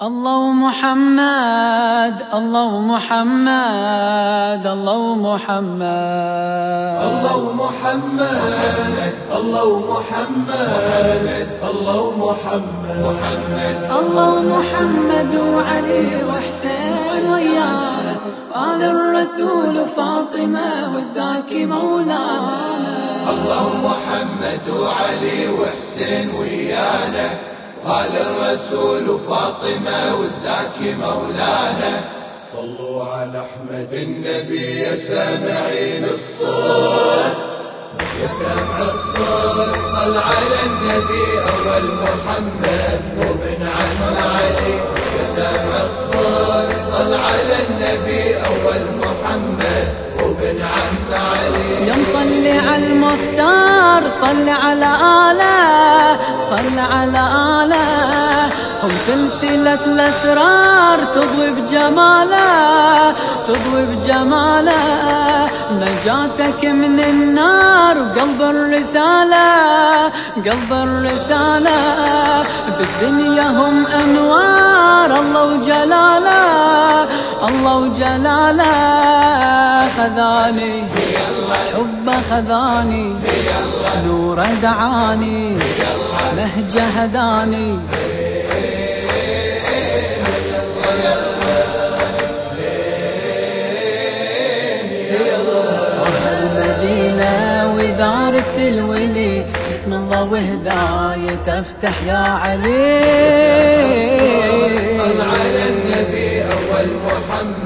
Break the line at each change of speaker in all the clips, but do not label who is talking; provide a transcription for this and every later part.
الله محمد الله محمد الله محمد.
الله محمد الله محمد الله محمد.
الله محمد وعلي وحسين ويانا آل الرسول فاطمة والزاكي مولانا.
الله محمد وعلي وحسين ويانا. قال الرسول فاطمة والزاكي مولانا صلوا على أحمد النبي يا سامعين الصوت. يا سامع الصوت صل على النبي أول محمد وابن عم علي. يا سامع الصوت صل على النبي أول محمد.
يا مصلي على المختار صل على آله صل على آله. هم سلسلة الأسرار تضوي بجماله تضوي بجماله. نجاتك من النار وقلب الرسالة قلب الرسالة. بالدنيا هم أنوار الله وجلاله الله وجلاله. خذاني. حب خذاني. نور دعاني. مهجة هداني. ودارة الولي بسم الله وهداية أفتح يا علي.
صل على النبي أول محمد.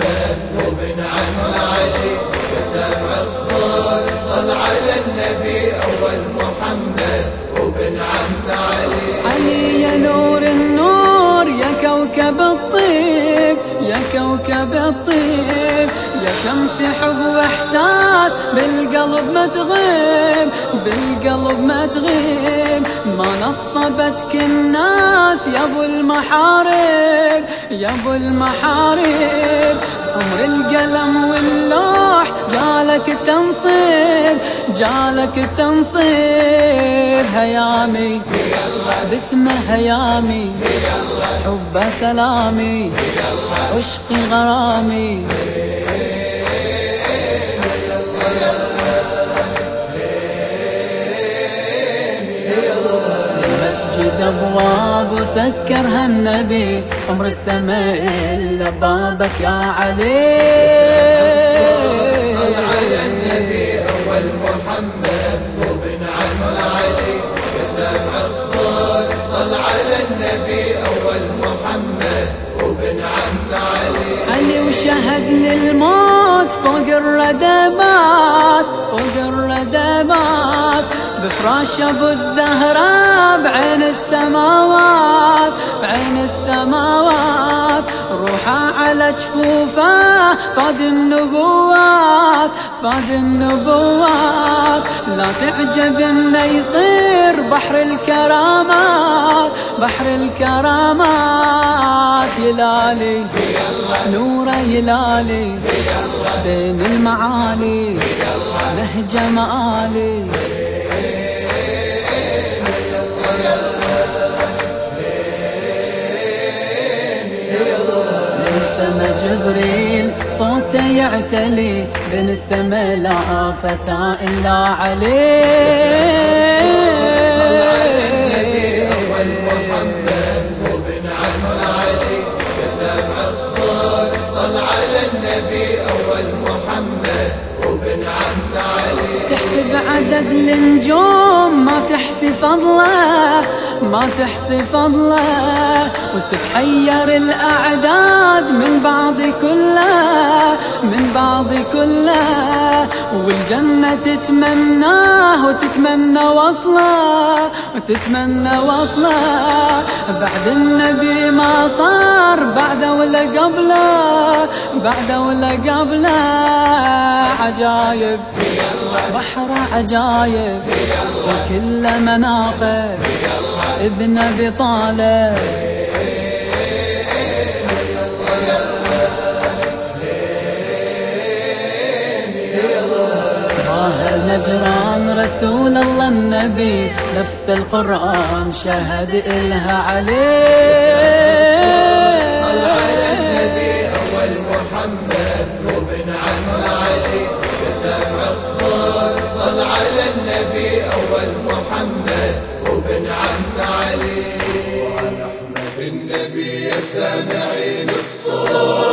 الطيب يا كوكب الطيب يا شمس حب وإحساس بالقلب ما تغيب بالقلب ما تغيب. ما نصبتك الناس يا أبو المحارب يا أبو المحارب. عمر القلم واللوح جالك جالك تنصيب هيامي. باسمه هيامي. حب سلامي. عشقي غرامي. مسجد أبواب وسكرها النبي. عمر السماء إلا بابك يا علي.
محمد وابن عم علي علي
وشهد للموت فوق الردبات فوق الردبات بفراش أبو الزهراء بعين السماوات بعين السماوات. روحه على جفوفه فاد النبوات فاد النبوات. لا تعجب إنه يصير بحر الكرامات بحر الكرامات. يلالي نوره يلالي بين المعالي لهجة مآلي. السما جبريل صوته يعتلي بين السما لا فتى إلا عليه.
صل على النبي أول محمد وابن عم علي
عدد النجوم ما تحسي فضله ما تحسي فضله. وتتحير الأعداد من بعض كله من بعض كله. والجنة تتمناه وتتمنى وصله وتتمنى وصله. بعد النبي ما صار بعده ولا قبله بعده ولا قبله. عجايب. بحر عجايب وكل مناقب. ابن أبي طالب. نجران رسول الله النبي. نفس القرآن شهد إلها عليه.
عم علي النبي يا سامعين الصوت.